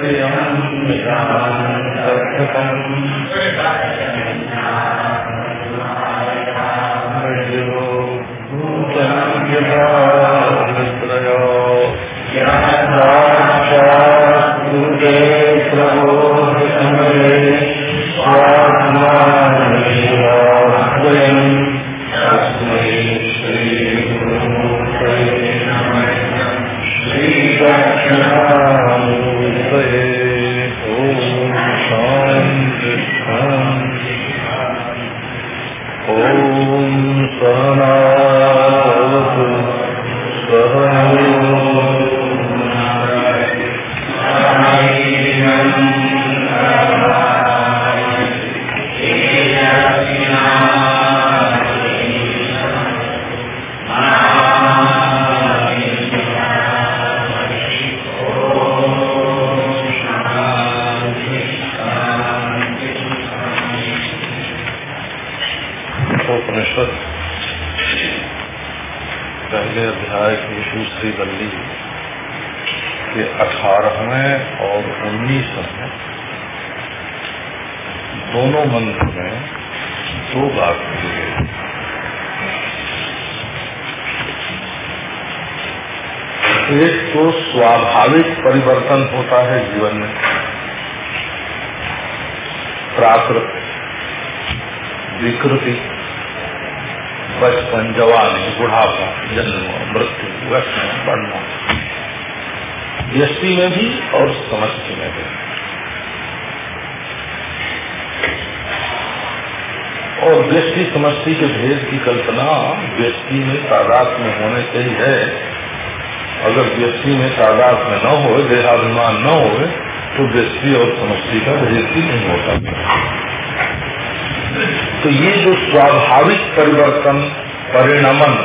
परिवर्तन और व्यक्ति समष्टि के भेद की कल्पना व्यक्ति में तादाद में होने से ही। है अगर व्यक्ति में तादाद में न हो देहाभिमान न हो तो व्यक्ति और समष्टि का भेद ही नहीं होता। तो ये जो स्वाभाविक परिवर्तन, परिणमन,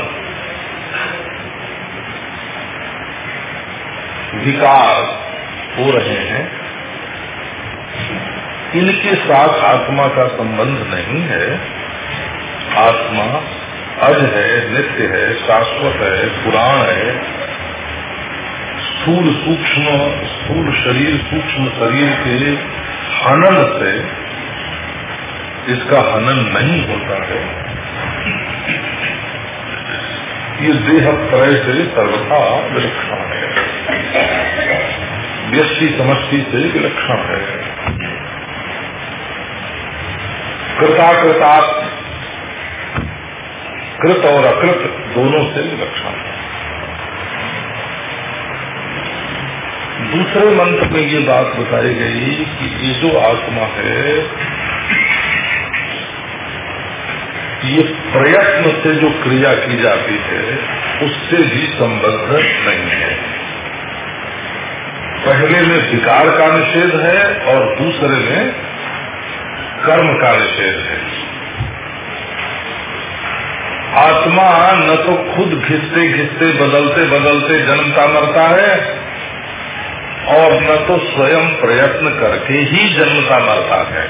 विकार हो रहे हैं इनके साथ आत्मा का संबंध नहीं है। आत्मा अज है, नित्य है, शाश्वत है, पुराण है। स्थूल सूक्ष्म, स्थूल शरीर, सूक्ष्म शरीर के हनन से इसका हनन नहीं होता है। ये देह त्रय से सर्वथा विलक्षण है। व्यक्ति समष्टि से विलक्षण है। कृता, कृत और अकृत दोनों से विलक्षण दूसरे मंत्र में ये बात बताई गई कि ये जो आत्मा है, ये प्रयत्न से जो क्रिया की जाती है, उससे भी संबद्ध नहीं है। पहले में विकार का निषेध है और दूसरे में कर्म का निषेध है। आत्मा न तो खुद घिसते घिसते, बदलते बदलते जन्मता मरता है और न तो स्वयं प्रयत्न करके ही जन्म का मरता है।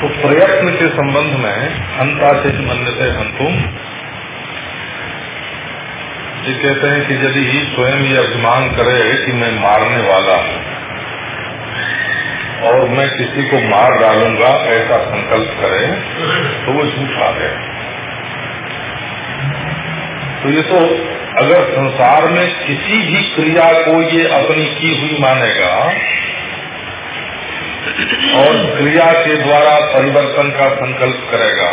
तो प्रयत्न के संबंध में हंता से मनते हंतुम। जी कहते हैं कि यदि स्वयं ये अभिमान करे कि मैं मारने वाला हूँ और मैं किसी को मार डालूँगा, ऐसा संकल्प करे तो वो झूठा है। तो ये तो अगर संसार में किसी भी क्रिया को ये अपनी की हुई मानेगा, और क्रिया के द्वारा परिवर्तन का संकल्प करेगा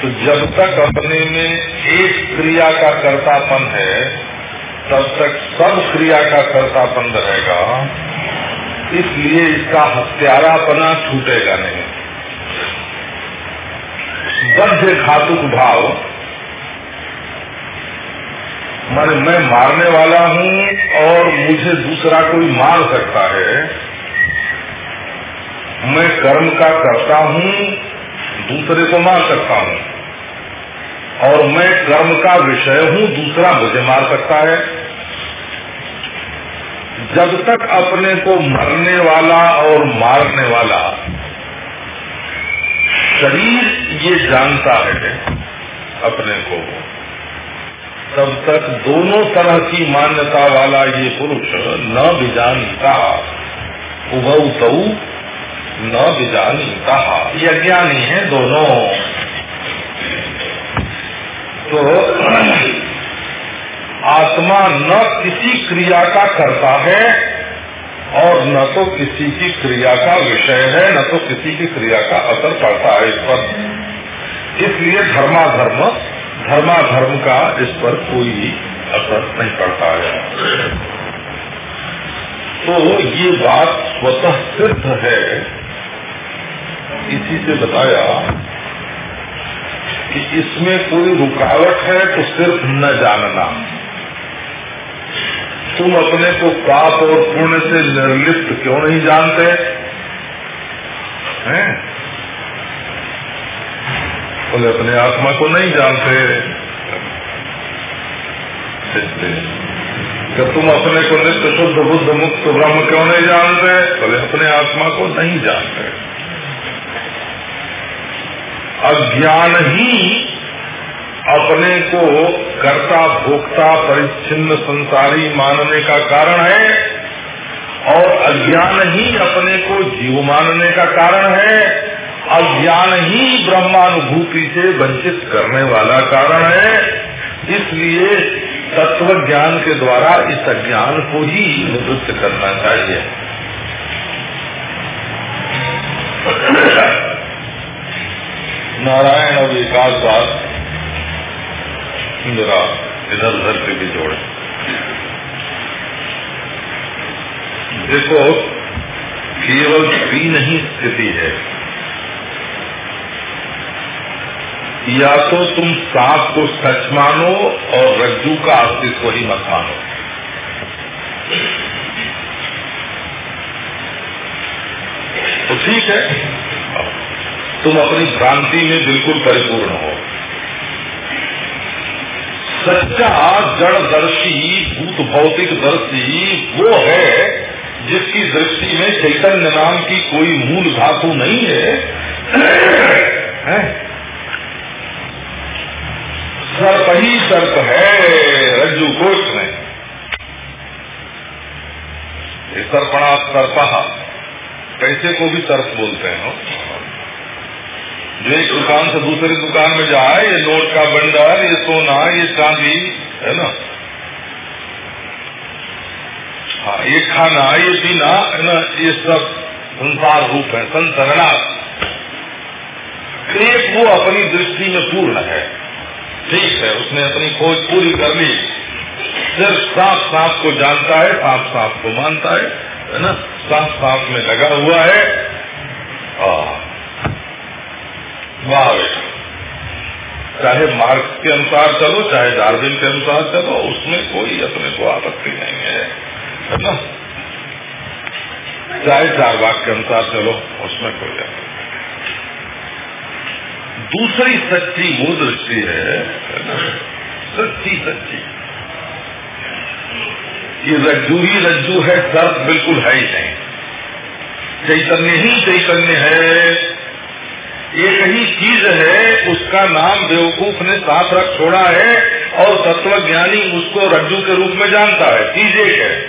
तो जब तक अपने में एक क्रिया का कर्तापन है, तब तक सब क्रिया का कर्तापन रहेगा। इसलिए इसका हत्यारापना छूटेगा नहीं। बद्ध घातुक भाव माने मैं मारने वाला हूँ और मुझे दूसरा कोई मार सकता है, मैं कर्म का करता हूँ, दूसरे को मार सकता हूँ। और मैं कर्म का विषय हूँ, दूसरा मुझे मार सकता है। जब तक अपने को मरने वाला और मारने वाला, शरीर ये जानता है अपने को। तब तक दोनों तरह की मान्यता वाला ये पुरुष न बीजानता उभऊ तऊ न बीजानता ये अज्ञानी है दोनों। तो आत्मा न किसी क्रिया का करता है और न तो किसी की क्रिया का विषय है, न तो किसी की क्रिया का असर पड़ता है इस पर। इसलिए धर्माधर्म धर्माधर्म का इस पर कोई असर नहीं पड़ता है। तो ये बात स्वतः सिद्ध है। इसी से बताया कि इसमें कोई रुकावट है तो सिर्फ़ न जानना। तुम अपने को पाप और पुण्य से निर्लिप्त क्यों नहीं जानते? हैं? बोले, अपने आत्मा को नहीं जानते। कि तुम अपने को नित्य शुद्ध, बुद्ध, मुक्त, ब्रह्म क्यों नहीं जानते? बोले, अपने आत्मा को नहीं जानते। अज्ञान ही अपने को कर्ता, भोक्ता, परिच्छिन्न, संसारी मानने का कारण है और अज्ञान ही अपने को जीव मानने का कारण है। अज्ञान ही ब्रह्मानुभूति से वंचित करने वाला कारण है। इसलिए तत्व ज्ञान के द्वारा इस अज्ञान को ही निवृत्त करना चाहिए। नारायण और एक बात। जरा इधर उधर से भी जोड़े। देखो, केवल तीन ही स्थिति है। या तो तुम सांप को सच मानो और रज्जू का अस्तित्व ही मत मानो। तो ठीक है। तुम अपनी भ्रांति में बिल्कुल परिपूर्ण हो। सच्चा जड़दर्शी भूत भौतिक दर्शी वो है जिसकी दृष्टि में चैतन्य नाम की कोई मूल धातु नहीं है, है? सर्प ही सर्प है रज्जु कोष में। सर्पणा सर्पा कैसे को भी सर्प बोलते हैं? जो एक दुकान से दूसरी दुकान में जाए, ये नोट का बंडल ये सोना, ये चांदी, है ना? हाँ ये खाना, ये पीना, है ना? ये सब संसार रूप है संसरणा एक वो अपनी दृष्टि में पूर्ण है। ठीक है, उसने अपनी खोज पूरी कर ली। सिर्फ़ सांप सांप को जानता है सांप सांप को मानता है है ना? सांप सांप में लगा हुआ है। वाह चाहे मार्क्स के अनुसार चलो, चाहे डार्विन के अनुसार चलो, उसमें कोई अपने को आपत्ति नहीं है ना? चाहे चार बाग के अनुसार चलो, उसमें कोई आपत्ति दूसरी सच्ची वो दृष्टि है सच्ची सच्ची। ये रज्जू ही रज्जू है सर्प बिल्कुल है ही नहीं। चैतन्य ही चैतन्य है एक ही चीज़ है, उसका नाम बेवकूफ़ ने साथ रख छोड़ा है और तत्व ज्ञानी उसको रज्जू के रूप में जानता है। चीज़ एक है।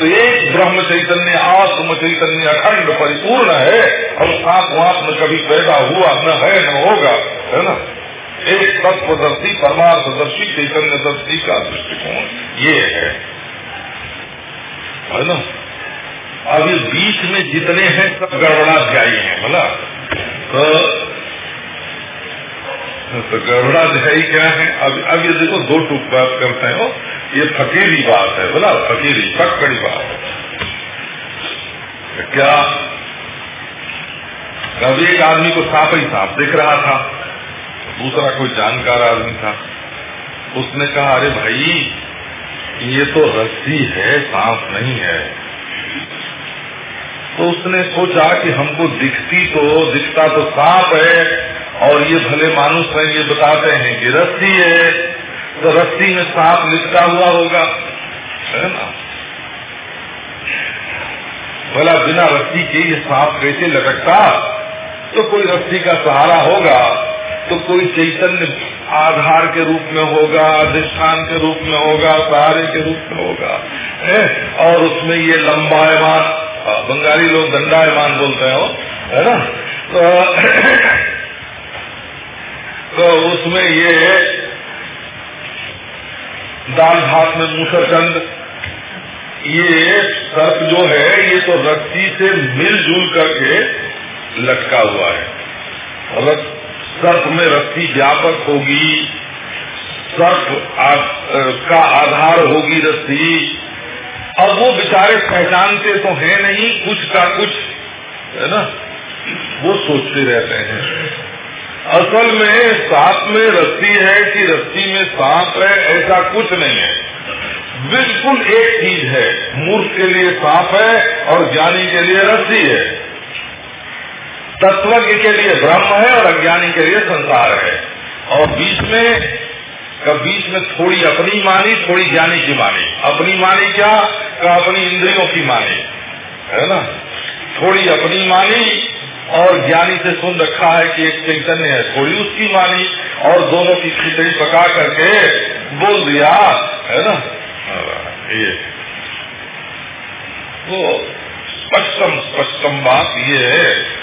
तो एक ब्रह्म चैतन्य, आत्म चैतन्य अखंड परिपूर्ण है और आत्मात्म कभी पैदा हुआ न है, न होगा, है ना? एक तत्वदर्शी, परमार्थदर्शी चैतन्य दर्शी का दृष्टिकोण ये है। ना? अब बीच में जितने हैं सब गड़बड़ाध्यायी हैं बोला तो तो गड़बड़ाध्यायी क्या है? अब अब ये देखो, दो टूक बात करते हो। ये फकीरी बात है, बोला, फकीरी, पकड़ी बात। है क्या? कभी एक आदमी को सांप ही सांप दिख रहा था दूसरा कोई जानकार आदमी था। उसने कहा, अरे भाई, ये तो रस्सी है सांप नहीं है। तो उसने सोचा कि हमको दिखती तो दिखता तो सांप है, और ये भले मानुष है, ये बताते हैं कि रस्सी है तो रस्सी में सांप लिपटा हुआ होगा, है ना? भला बिना रस्सी के ये सांप कैसे लटकता? तो कोई रस्सी का सहारा होगा। तो कोई चैतन्य आधार के रूप में होगा अधिष्ठान के रूप में होगा सहारे के रूप में होगा है? और उसमें ये लंबायमान बंगाली लोग दंडायमान बोलते हैं है ना तो, तो उसमें ये दाल भात में मूसरचंद ये सर्प जो है ये तो रस्सी से मिलजुल करके लटका हुआ है सर्प में रस्सी व्यापक होगी, सर्प का आधार होगी रस्सी। अब वो बेचारे पहचानते तो है नहीं, कुछ का कुछ, है ना? वो सोचते रहते हैं। असल में सांप में रस्सी है कि रस्सी में सांप है, ऐसा कुछ नहीं है। बिल्कुल एक चीज़ है, मूर्ख के लिए सांप है और ज्ञानी के लिए रस्सी है। तत्वज्ञ के लिए ब्रह्म है और अज्ञानी के लिए संसार है। और बीच में बीच में थोड़ी अपनी मानी, थोड़ी ज्ञानी की मानी। अपनी मानी क्या? का अपनी इंद्रियों की मानी। है ना? थोड़ी अपनी मानी और ज्ञानी से सुन रखा है कि एक चैतन्य है, थोड़ी उसकी मानी और दोनों की खिचड़ी पका करके बोल दिया। है ना? ये। तो स्पष्टम स्पष्टम बात ये है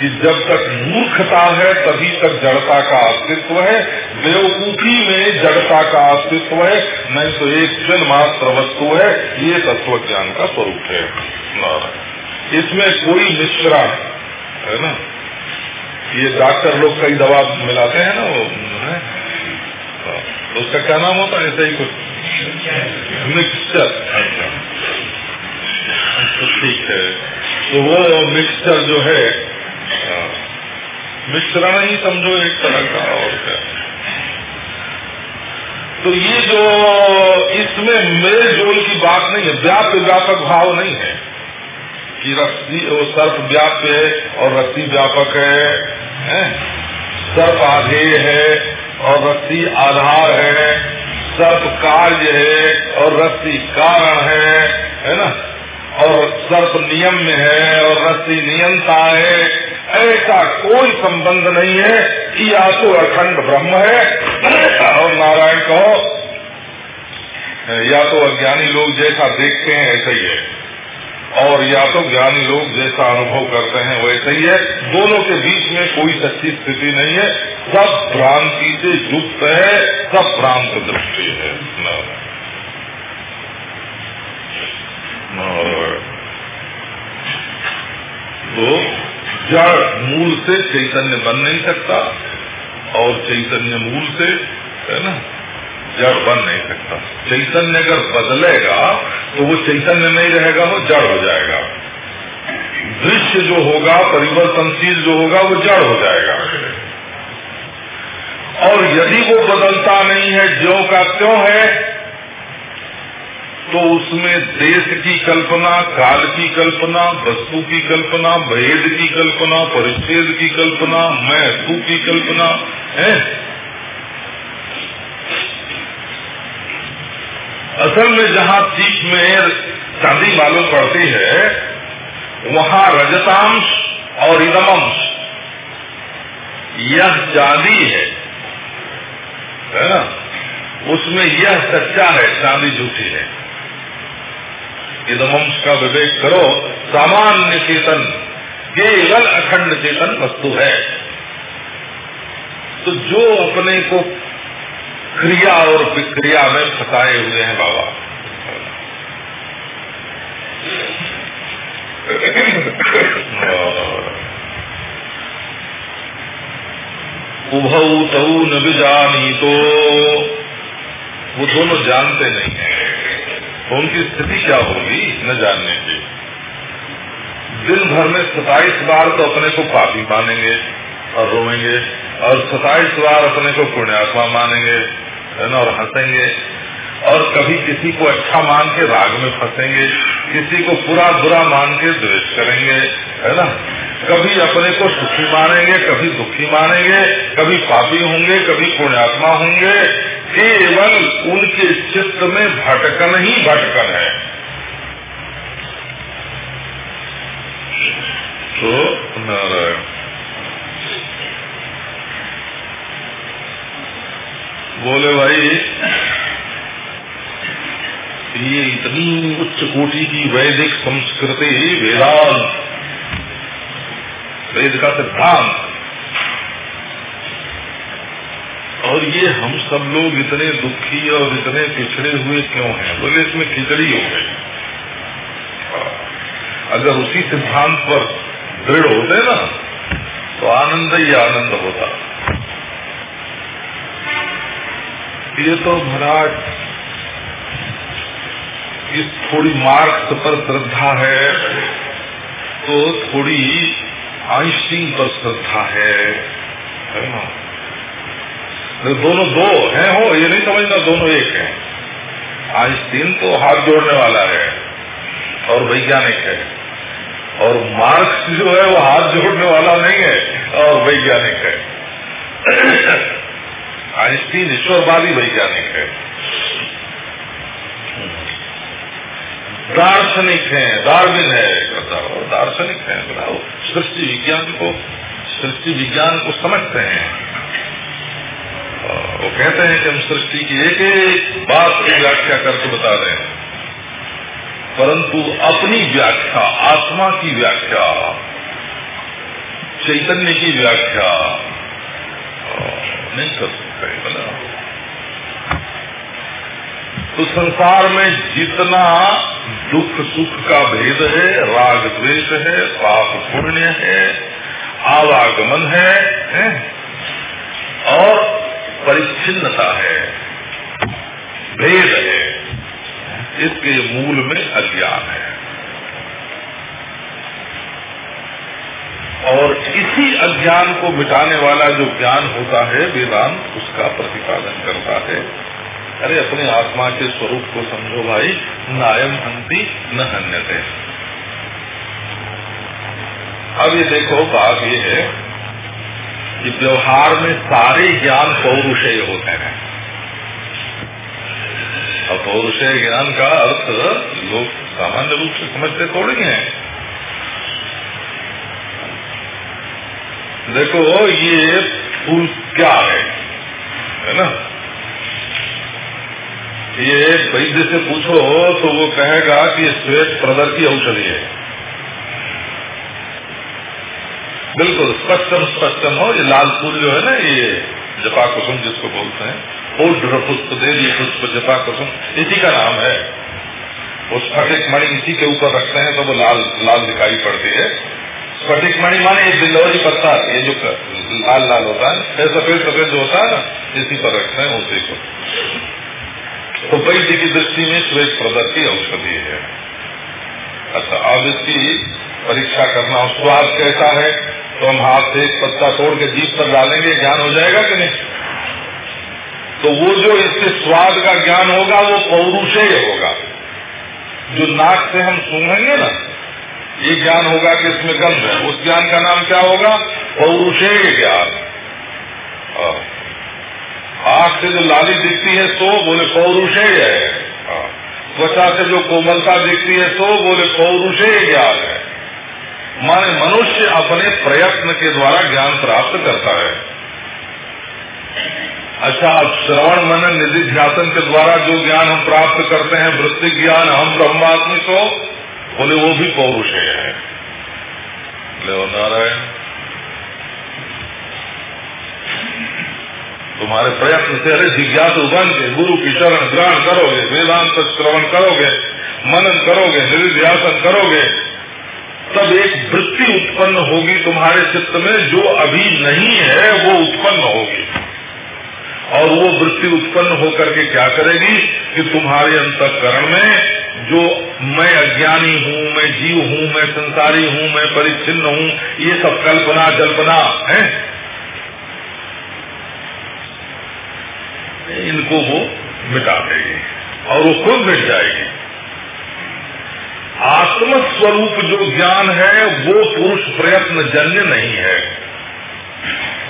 कि जब तक मूर्खता है, तभी तक जड़ता का अस्तित्व है। बेवकूफ़ी में जड़ता का अस्तित्व है। नहीं तो एक जन मात्र वस्तु है। ये तत्व ज्ञान का स्वरूप है। इसमें कोई मिश्रा है ना? ये डॉक्टर लोग कई दवा मिलाते हैं ना वो, है? तो उसका क्या नाम होता है? ऐसा ही कुछ। मिक्सचर। तो ठीक है। तो वो मिक्सचर जो है मिश्रण ही समझो एक तरह का और क्या। तो ये जो इसमें मेल जोल की बात नहीं है व्याप्त व्यापक भाव नहीं है कि रस्सी वो सर्प व्याप्त है और रस्सी व्यापक है, है? सर्प आधेय है और रस्सी आधार है सर्प कार्य है और रस्सी कारण है है ना? और सर्प नियम में है और रस्सी नियंता है ऐसा कोई संबंध नहीं है कि या तो अखंड ब्रह्म है। और नारायण कहो या तो अज्ञानी लोग जैसा देखते हैं, ऐसा ही है। और या तो ज्ञानी लोग जैसा अनुभव करते हैं, वैसा ही है। दोनों के बीच में कोई सच्ची स्थिति नहीं है। सब भ्रांति से युक्त है, सब भ्रांत दृष्टि है। तो जड़ मूल से चैतन्य बन नहीं सकता और चैतन्य मूल से, है ना, जड़ बन नहीं सकता। चैतन्य अगर बदलेगा तो वो चैतन्य नहीं रहेगा, वो जड़ हो जाएगा। दृश्य जो होगा परिवर्तनशील जो होगा, वो जड़ हो जाएगा। और यदि वो बदलता नहीं है जो का क्यों है तो उसमें देश की कल्पना, काल की कल्पना, वस्तु की कल्पना, भेद की कल्पना, परिच्छेद की कल्पना मैं तू की कल्पना, है? असल में जहाँ सीख में चांदी मालूम पड़ती है, वहाँ रजतांश और इदमंश। यह चांदी है है ना? उसमें यह सच्चा है, चांदी झूठी है। इदमंश का विवेक करो, सामान्य चेतन केवल अखंड चेतन वस्तु है। तो जो अपने को क्रिया और विक्रिया में फंसाए हुए हैं बाबा। उभऊ तऊ न जानी तो वो दोनों जानते नहीं है। उनकी स्थिति क्या होगी, न जानने की। दिन भर में सताइस बार तो अपने को पापी मानेंगे और रोएँगे, और सताइस बार अपने को पुण्यात्मा मानेंगे, है ना, और हंसेंगे, और कभी किसी को अच्छा मान के राग में फंसेंगे, किसी को पूरा बुरा मान के द्वेष करेंगे, है ना। कभी अपने को सुखी मानेंगे, कभी दुखी मानेंगे, कभी पापी होंगे, कभी पुण्यात्मा होंगे केवल उनके चित्त में भटकन ही भटकन है। तो नारायण, बोले भाई, ये इतनी उच्च कोटि की वैदिक संस्कृति, वेदांत, वेद का सिद्धांत और ये हम सब लोग इतने दुखी और इतने पिछड़े हुए क्यों हैं? बोले, इसमें खिचड़ी हो गई। अगर उसी सिद्धांत पर दृढ़ होते ना तो आनंद ही आनंद होता। ये तो महाराज, इस थोड़ी मार्क्स पर श्रद्धा है तो थोड़ी आइंस्टीन पर श्रद्धा है। है ना? दोनों दो हैं हो, ये नहीं समझना दोनों एक है। आइंस्टीन तो हाथ जोड़ने वाला है और वैज्ञानिक है। और मार्क्स जो है वो हाथ जोड़ने वाला नहीं है और वैज्ञानिक है। आइंस्टीन ईश्वरवादी वैज्ञानिक है। दार्शनिक है दार्विन है दार्शनिक है सृष्टि विज्ञान को, सृष्टि विज्ञान को समझते हैं। वो कहते हैं कि हम सृष्टि की एक एक बात की व्याख्या करके बता रहे हैं। परंतु अपनी व्याख्या आत्मा की व्याख्या चैतन्य की व्याख्या नहीं कर सकते बोला तो संसार में जितना दुख सुख का भेद है राग द्वेष है पाप पुण्य है आवागमन है, है? और परिच्छिन्नता है, भेद है, इसके मूल में अज्ञान है। और इसी अज्ञान को मिटाने वाला जो ज्ञान होता है, वेदांत, उसका प्रतिपादन करता है। अरे, अपने आत्मा के स्वरूप को समझो भाई, नायम हंती न हन्यते। अब ये देखो, बात ये है कि व्यवहार में सारे ज्ञान पौरुषेय होते हैं। और पौरुषेय ज्ञान का अर्थ लोग सामान्य रूप से समझते थोड़ी हैं। देखो, ये फूल क्या है है ना? ये वैद्य से पूछो तो वो कहेगा कि श्वेत प्रदर की औषधि है। बिल्कुल स्पष्टम स्पष्टम हो, ये लाल फूल जो है ना, ये जपा कुसुम जिसको बोलते हैं। पुष्प देवी पुष्प जपा कुसुम। इसी का नाम है। वो स्फटिक मणि इसी के ऊपर रखते हैं तो वो लाल लाल दिखाई पड़ती है। स्फटिक मणि माने ये बिल्लौरी पत्ता, ये जो लाल लाल होता है सफ़ेद सफ़ेद जो होता है ना, इसी पर रखते हैं उसी को। तो वैद्य की दृष्टि में श्वेत प्रदर की औषधि है। अच्छा अब इसकी परीक्षा करना और स्वाद कैसा है तो हम हाथ से एक पत्ता तोड़ के जीप पर डालेंगे, ज्ञान हो जाएगा कि नहीं? तो वो जो इससे स्वाद का ज्ञान होगा, वो पौरुषेय होगा। जो नाक से हम सूंघेंगे ना, ये ज्ञान होगा कि इसमें गंध है। उस ज्ञान का नाम क्या होगा? पौरुषेय ज्ञान। आँख से जो लाली दिखती है, सो बोले पौरुषेय है हाँ। त्वचा से जो कोमलता दिखती है, सो बोले पौरुषेय ज्ञान है। माने मनुष्य अपने प्रयत्न के द्वारा ज्ञान प्राप्त करता है। अच्छा अब श्रवण मनन निधि ध्यान के द्वारा जो ज्ञान हम प्राप्त करते हैं, वृत्ति ज्ञान, हम ब्रह्मात्मी को, बोले वो भी पौरुषेय है। नारायण तुम्हारे प्रयत्न से अरे जिज्ञासु बन के, गुरु की शरण ग्रहण करोगे, वेदांत श्रवण करोगे, मनन करोगे निर्ध्यासन करोगे तब एक वृत्ति उत्पन्न होगी तुम्हारे चित्त में, जो अभी नहीं है, वो उत्पन्न होगी। और वो वृत्ति उत्पन्न होकर के क्या करेगी कि तुम्हारे अंतकरण में, जो मैं अज्ञानी हूँ, मैं जीव हूँ, मैं संसारी हूँ, मैं परिच्छिन्न हूँ, ये सब कल्पना, जल्पना, है? इनको वो मिटा देगी और वो खुद मिट जाएगी। आत्म स्वरूप जो ज्ञान है, वो पुरुष प्रयत्न जन्य नहीं है।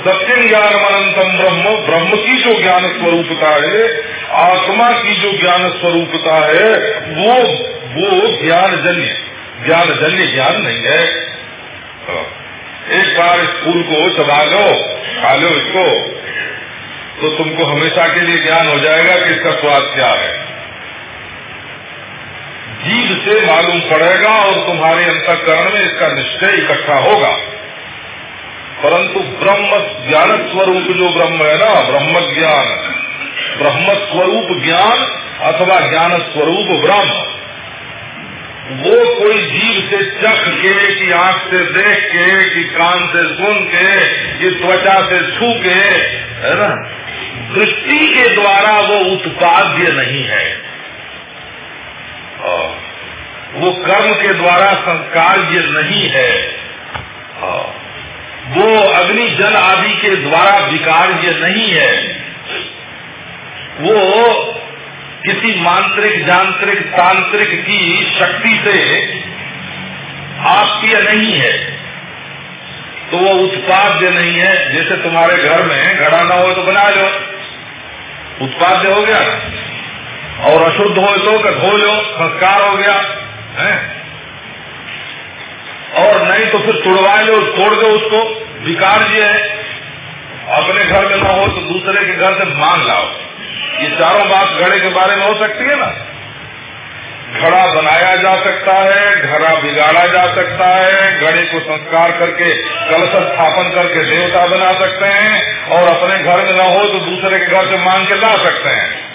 सत्यम ज्ञान अनंतम ब्रह्म ब्रह्म की जो ज्ञान स्वरूपता है, आत्मा की जो ज्ञान स्वरूपता है, वो वो ज्ञान जन्य ज्ञान जन्य ज्ञान नहीं है। एक बार इस फूल को चबा लो, खा लो इसको तो तुमको हमेशा के लिए ज्ञान हो जाएगा कि इसका स्वाद क्या है। जीव से मालूम पड़ेगा और तुम्हारे अंतकरण में इसका निश्चय इकट्ठा होगा। परंतु ब्रह्म ज्ञान स्वरूप जो ब्रह्म है ना ब्रह्म ज्ञान ब्रह्म स्वरूप ज्ञान अथवा ज्ञान स्वरूप ब्रह्म, वो कोई जीव से चख के, कि आँख से देख के, कि कान से सुन के, कि त्वचा से छू के, है ना? दृष्टि के द्वारा वो उत्पाद्य नहीं है। वो कर्म के द्वारा संस्कार्य नहीं है। वो अग्नि जल आदि के द्वारा विकार्य नहीं है। वो किसी मांत्रिक, यांत्रिक, तांत्रिक की शक्ति से आपकीय नहीं है। तो वो उत्पाद्य नहीं है। जैसे तुम्हारे घर में घड़ा ना हो तो बना लो। उत्पाद्य हो गया। और अशुद्ध हो तो धो लो, संस्कार हो गया, है? और नहीं तो फिर तुड़वा लो, तोड़ दो उसको विकार्य है। अपने घर में ना हो तो दूसरे के घर से मांग लाओ। ये चारों बात घड़े के बारे में हो सकती है ना? घड़ा बनाया जा सकता है, घड़ा बिगाड़ा जा सकता है, घड़े को संस्कार करके कलश स्थापन करके देवता बना सकते हैं, और अपने घर में न हो तो दूसरे के घर से मांग के ला सकते हैं।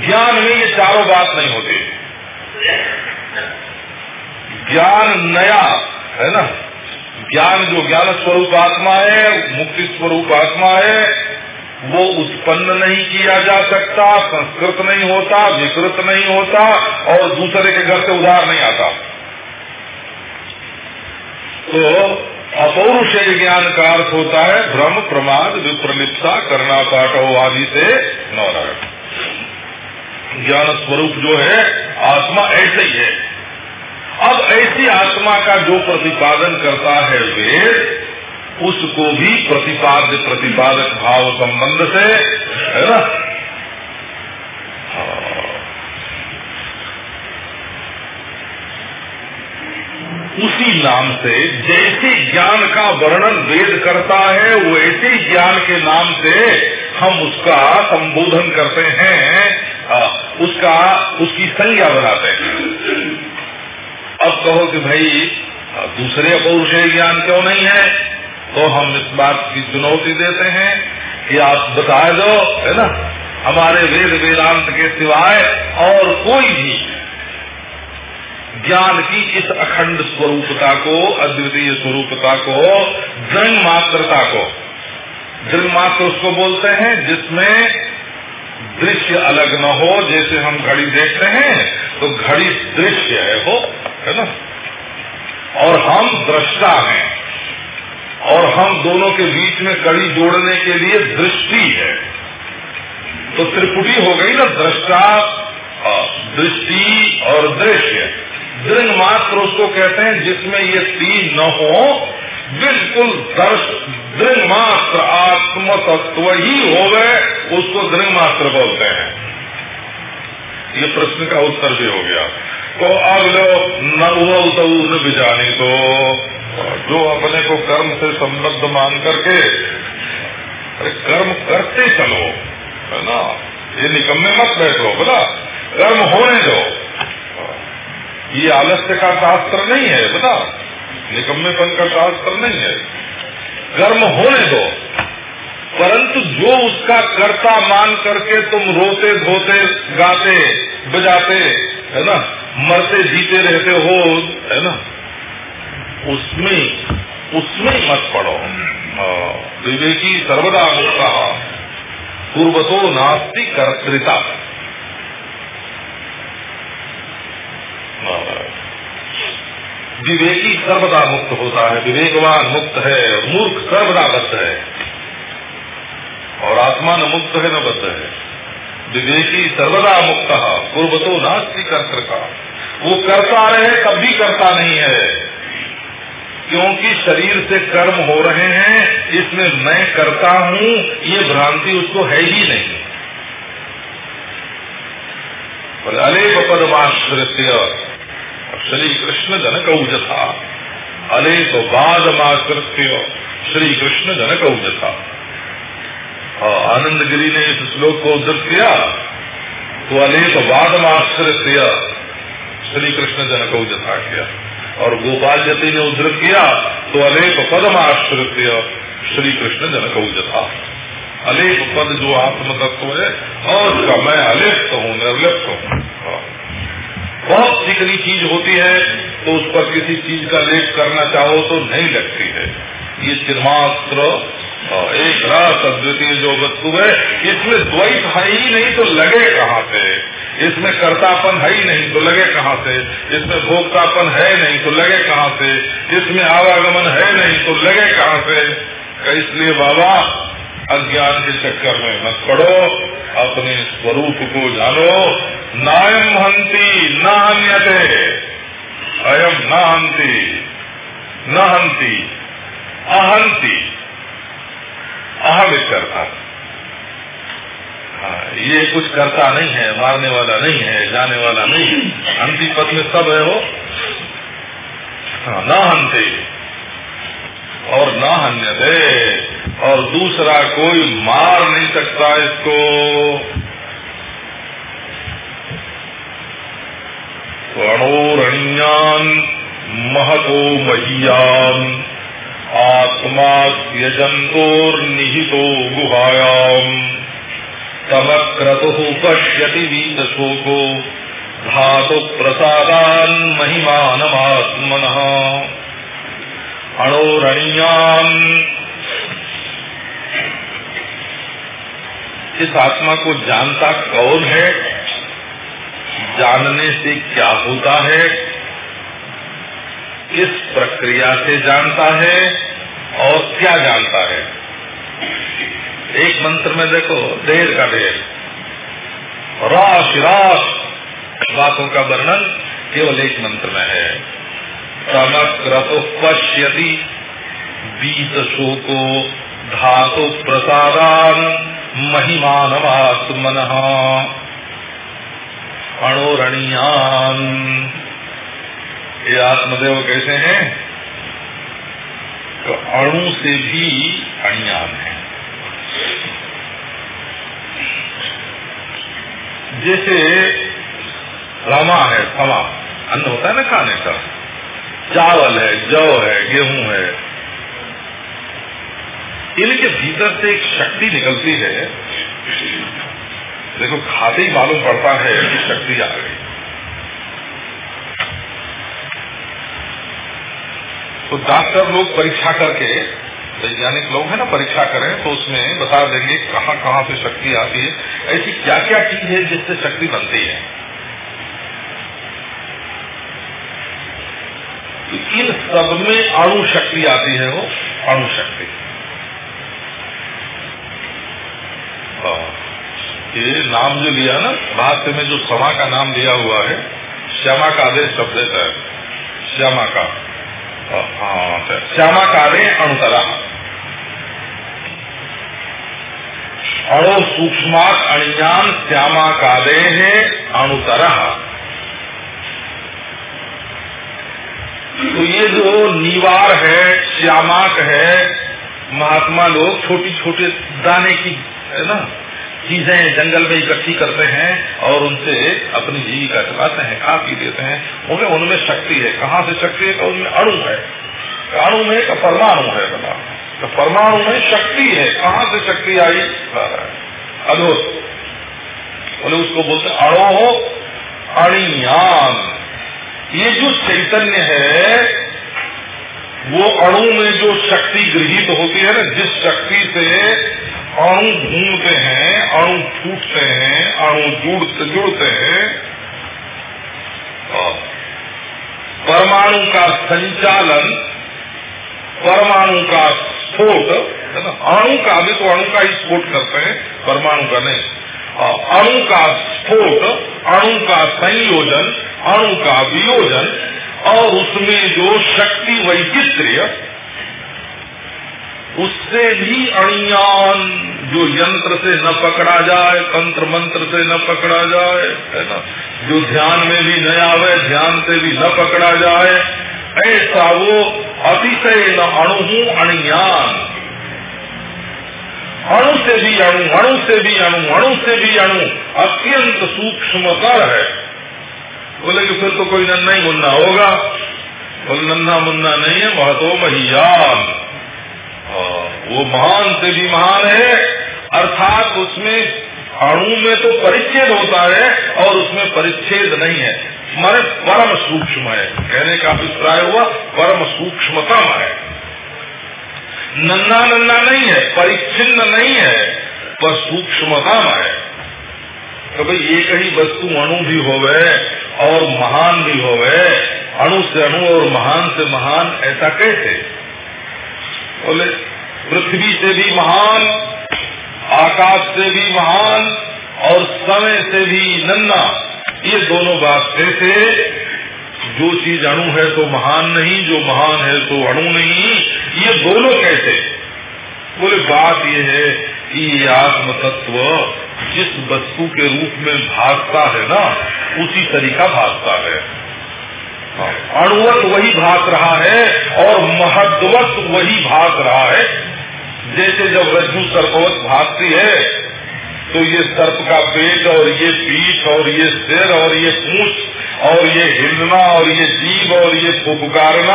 ज्ञान में ये चारों बात नहीं होती। ज्ञान नया, है ना? ज्ञान जो ज्ञान स्वरूप आत्मा है मुक्ति स्वरूप आत्मा है, वो उत्पन्न नहीं किया जा सकता, संस्कृत नहीं होता, विकृत नहीं होता, और दूसरे के घर से उधार नहीं आता। तो अपौरुष ज्ञान का अर्थ होता है, भ्रम, प्रमाद, विप्रलिप्सा करना पाठो आदि से नौरायण ज्ञान स्वरूप जो है, आत्मा ऐसे ही है। अब ऐसी आत्मा का जो प्रतिपादन करता है वेद, उसको भी प्रतिपाद्य, प्रतिपादक भाव संबंध से है ना? उसी नाम से जैसे ज्ञान का वर्णन वेद करता है, वैसे ज्ञान के नाम से हम उसका संबोधन करते हैं उसका, उसकी संज्ञा बनाते हैं। अब कहो कि भाई दूसरे पौरुष ज्ञान क्यों नहीं है? तो हम इस बात की चुनौती देते हैं कि आप बता दो, है ना? हमारे वेद वेदांत के सिवाय और कोई भी ज्ञान की इस अखंड स्वरूपता को, अद्वितीय स्वरूपता को दृढ़ मात्रता को। दृढ़ मात्र उसको बोलते हैं, जिसमें दृश्य अलग न हो, जैसे हम घड़ी देखते हैं तो घड़ी दृश्य है वो है ना? और हम दृष्टा हैं, और हम दोनों के बीच में कड़ी जोड़ने के लिए दृष्टि है। तो त्रिपुटी हो गई ना, दृष्टा दृष्टि और दृश्य। दृढ़ मात्र उसको कहते हैं जिसमें ये तीन न हो, बिल्कुल दर्श दृढ़ मात्र आत्म तत्व ही हो गए उसको दृढ़ मात्र बोलते हैं। ये प्रश्न का उत्तर भी हो गया। तो अब लो, न बिजानी तो। जो अपने को कर्म से संबद्ध मान करके, अरे कर्म करते चलो, है ना? ये निकम्मे मत बैठो, बोला। कर्म होने दो। ये आलस्य का शास्त्र नहीं है बता निकम्मेपन का शास्त्र नहीं है। कर्म होने दो। परंतु जो उसका कर्ता मान करके तुम रोते धोते, गाते, बजाते, है ना, मरते जीते रहते हो, है ना, उसमें उसमें मत पड़ो। विवेकी सर्वदा मुक्ता पूर्वतो नास्ति कर्तृता। विवेकी सर्वदा मुक्त होता है, विवेकवान मुक्त है, मूर्ख सर्वदा बद्ध है। और आत्मा न मुक्त है, न बद्ध है। विवेकी सर्वदा मुक्त पूर्वतो नास्ति कर्तृका वो करता रहे कभी करता नहीं है। क्योंकि शरीर से कर्म हो रहे हैं, इसमें मैं करता हूँ, ये भ्रांति उसको है ही नहीं। अलेप पदमाश्रित्य श्री कृष्ण जनक उजथा अलेप बादमाश्रित्य श्री कृष्ण जनक हाँ, आनंद गिरी ने इस श्लोक को उद्धृत किया तो अनेक वाद किया श्री कृष्ण जनक जथा किया। और गोपाल जति ने उद्धृत किया तो अनेक पद किया श्री कृष्ण जनक था अलेप पद जो आत्म तत्व है और का मैं अलिप्त हूँ निर्लिप्त हूँ। हाँ। बहुत चिकनी चीज़ होती है तो उस पर किसी चीज़ का लेप करना चाहो तो नहीं लगती है। ये चिन्मात्र एक रास अद्वितीय जो वस्तु है, इसमें द्वैत है ही नहीं तो लगे कहाँ से? इसमें कर्तापन है ही नहीं तो लगे कहाँ से? इसमें भोक्तापन है नहीं तो लगे कहाँ से? इसमें आवागमन है नहीं तो लगे कहाँ से? इसलिए बाबा अज्ञान के चक्कर में मत पड़ो अपने स्वरूप को जानो। नायम हंती न हन्यते। अयम न हंती न हंती अहंती अहम करता। हाँ, ये कुछ करता नहीं है मारने वाला नहीं है जाने वाला नहीं हंती पद में सब है वो। हाँ, न हंती और न हन्यते और दूसरा कोई मार नहीं सकता इसको। रणोरणीयान महतो महियान। आत्मा यजंतोर निहितो गुहायाम। तमक्रतु पश्यति वीत शोको धातु प्रसादान महिमानमात्मन। अणोरणीयान इस आत्मा को जानता कौन है? जानने से क्या होता है? किस प्रक्रिया से जानता है और क्या जानता है? एक मंत्र में देखो ढेर का ढेर राश राश। बातों का वर्णन केवल एक मंत्र में है। पश्यति बीत शोको धातु प्रसादान महिमानवात्मन अणोरणीयान। ये आत्मदेव कैसे हैं? तो अणु से भी अणियान है। जैसे रमा है, समा। अन्न होता है ना खाने का। चावल है, जौ है, गेहूँ है। इनके भीतर से एक शक्ति निकलती है। देखो, खाते ही मालूम पड़ता है कि शक्ति आ गई। तो डॉक्टर लोग परीक्षा करके, वैज्ञानिक लोग है ना, परीक्षा करें तो उसमें बता देंगे कहाँ कहाँ से शक्ति आती है। ऐसी क्या क्या चीज़ है जिससे शक्ति बनती है? इन सब में अणु शक्ति आती है वो अणु शक्ति। हाँ। ये नाम जो लिया ना भाष्य में जो समा का नाम दिया हुआ है श्यामा का आदेश शब्द है। श्यामा का। हाँ, अच्छा। श्यामा काले अणुतरा अणु सूक्ष्म अणियान श्यामा काले है अणुतरा तो ये जो नीवार है, श्यामाक है, महात्मा लोग छोटी छोटे दाने की, है ना, चीज़ें जंगल में इकट्ठी करते हैं और उनसे अपनी जीविका चलाते हैं, खा पी लेते हैं। उनमें उनमें शक्ति है। कहाँ से शक्ति है? तो उनमें अणु है। अणु में का परमाणु है, बता। तो परमाणु में शक्ति है। कहाँ से शक्ति आई? अद्भुत बोले उसको बोलते अणो, अणियान। ये जो चैतन्य है, वो अणु में जो शक्ति गृहित होती है ना, जिस शक्ति से अणु घूमते हैं, अणु फूटते हैं, अणु जुड़ते जुड़ते हैं परमाणु का संचालन, परमाणु का स्फोट अणु का भी तो अणु का ही स्फोट करते हैं, परमाणु का नहीं। अणु का स्फोट, अणु का संयोजन, अणु का वियोजन, और उसमें जो शक्ति वैचित्र्य, उससे भी अणियान जो यंत्र से न पकड़ा जाए, तंत्र मंत्र से न पकड़ा जाए, है ना? जो ध्यान में भी न आवे, ध्यान से भी न पकड़ा जाए, ऐसा वो अतिशय न अणु अणियान अणु से भी अणु अणु से भी अणु अणु से भी अणु अत्यंत सूक्ष्मतर है। बोले कि फिर तो कोई नन्ना ही मुन्ना होगा। बोले, नन्ना मुन्ना नहीं है, महतो महियान। वो महान से भी महान है। अर्थात उसमें अणु में तो परिच्छेद होता है और उसमें परिच्छेद नहीं है। माने परम सूक्ष्म है। कहने का अभिप्राय हुआ, परम सूक्ष्मतम है। नन्ना नन्ना नहीं है, परिच्छिन्न नहीं है, पर सूक्ष्मतम है। तो भाई एक ही वस्तु अणु भी होवे और महान भी होवे, अणु से अणु और महान से महान, ऐसा कैसे? बोले, पृथ्वी से भी महान, आकाश से भी महान और समय से भी नन्ना ये दोनों बात कैसे? जो चीज़ अणु है तो महान नहीं, जो महान है तो अणु नहीं। ये दोनों कैसे? बोले, बात ये है कि ये आत्म तत्व जिस वस्तु के रूप में भागता है ना, उसी तरीका भागता है, अणुवत वही भाग रहा है और महत्वत वही भाग रहा है। जैसे जब रज्जु सर्पवत भागती है तो ये सर्प का पेट और ये पीठ और ये सिर और ये पूछ और ये हिलना और ये जीव और ये पुकारना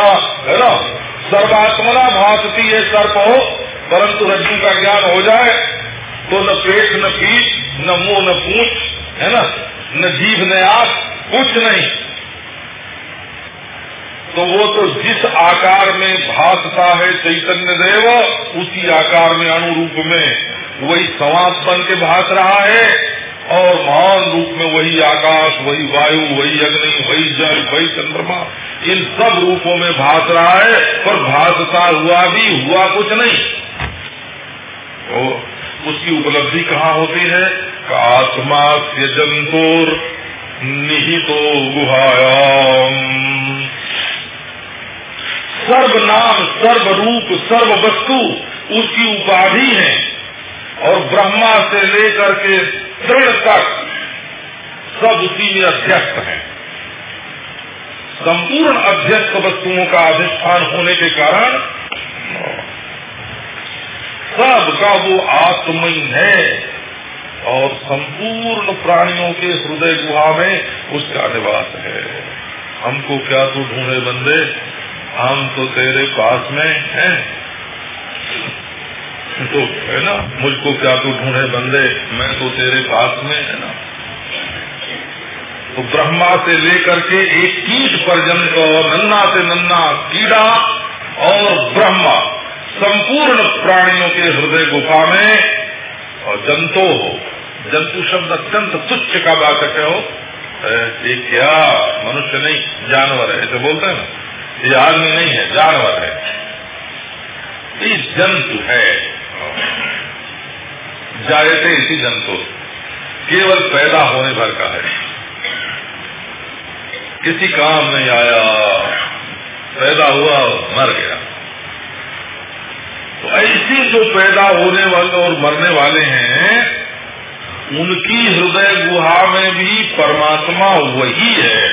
है ना? सर्वात्मना भाषती है सर्प हो, परंतु रज्जु का ज्ञान हो जाए तो न पेट, न पीठ, न मुँह, न पूछ, है ना? न जीव न आख, कुछ नहीं। तो वो तो जिस आकार में भासता है चैतन्य देव, उसी आकार में अनुरूप में। वही समाज बन के भाग रहा है और महान रूप में वही आकाश, वही वायु, वही अग्नि, वही जल, वही चंद्रमा, इन सब रूपों में भाग रहा है, पर भागता हुआ भी हुआ कुछ नहीं। तो उसकी उपलब्धि कहाँ होती है? आत्मा से जंतुर निहितो गुहायाम। सर्व नाम सर्व रूप सर्व वस्तु उसकी उपाधि है। और ब्रह्मा से लेकर के दृढ़ तक सब उसी में अध्यस्त है। संपूर्ण अध्यस्त वस्तुओं का अधिष्ठान होने के कारण सब का वो आत्मय है और संपूर्ण प्राणियों के हृदय गुहा में उसका निवास है। हमको क्या तू ढूंढे बंदे? हम तो तेरे पास में हैं। तो है ना, मुझको क्या तू ढूंढे बंदे, मैं तो तेरे पास में, है ना। तो ब्रह्मा से लेकर के एक कीट पर्यंत नन्ना से नन्ना कीड़ा और ब्रह्मा, संपूर्ण प्राणियों के हृदय गुफा में, और जंतो हो। जंतु शब्द अत्यंत तुच्छ का बात है हो, ये क्या? मनुष्य नहीं, जानवर है, ऐसे बोलते हैं ना। ये आदमी नहीं है, जानवर है। ये जंतु है। जायते इसी जंतु केवल पैदा होने भर का है। किसी काम नहीं आया। पैदा हुआ मर गया। तो ऐसी जो पैदा होने वाले और मरने वाले हैं, उनकी हृदय गुहा में भी परमात्मा वही है।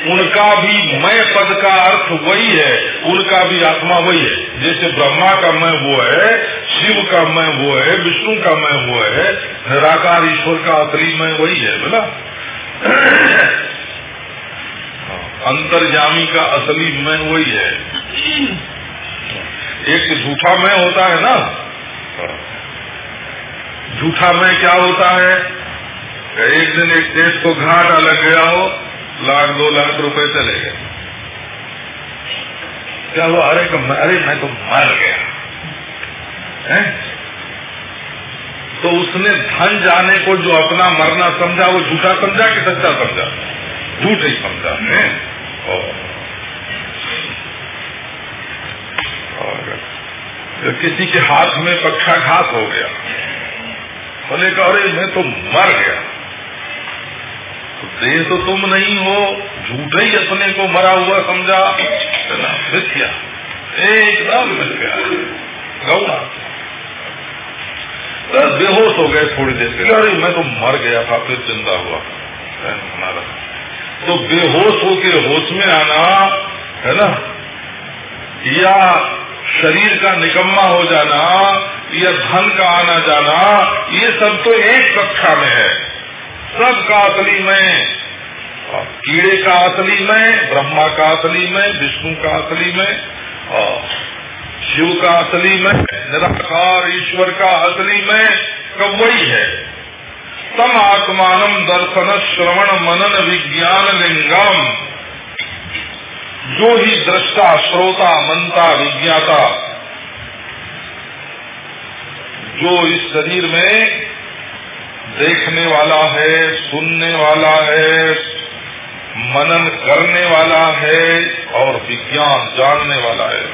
उनका भी मैं पद का अर्थ वही है, उनका भी आत्मा वही है। जैसे ब्रह्मा का मैं वो है, शिव का मैं वो है, विष्णु का मैं वो है, निराकार ईश्वर का असली मैं वही है बोला अंतर्जामी का असली मैं वही है। एक झूठा मैं होता है ना? झूठा मैं क्या होता है? एक दिन एक देश को घाटा लग गया हो लाख, दो लाख रुपए चले गए। वो अरे अरे मैं तो मर गया। है? तो उसने धन जाने को जो अपना मरना समझा, वो झूठा समझा कि सच्चा समझा? झूठ ही समझा। है? और किसी के हाथ में पक्षाघात हो गया। बोले का, अरे मैं तो मर गया। देह तो तुम नहीं हो, झूठे ही अपने को मरा हुआ समझा। मिथ्या, एकदम मिथ्या। गौड़ा। बेहोश हो गए थोड़ी देर के अरे मैं तो मर गया था, फिर ज़िंदा हुआ। हमारा तो बेहोश होके होश में आना, है ना? या शरीर का निकम्मा हो जाना, या धन का आना जाना, ये सब तो एक कक्षा में है। सब का असली में कीड़े का असली में, ब्रह्मा का असली में, विष्णु का असली में शिव का असली में, निराकार ईश्वर का असली में कब वही है। तम आत्मान दर्शन श्रवण मनन विज्ञान लिंगम। जो ही दृष्टा, श्रोता मनता विज्ञाता, जो इस शरीर में देखने वाला है, सुनने वाला है, मनन करने वाला है और विज्ञान जानने वाला है।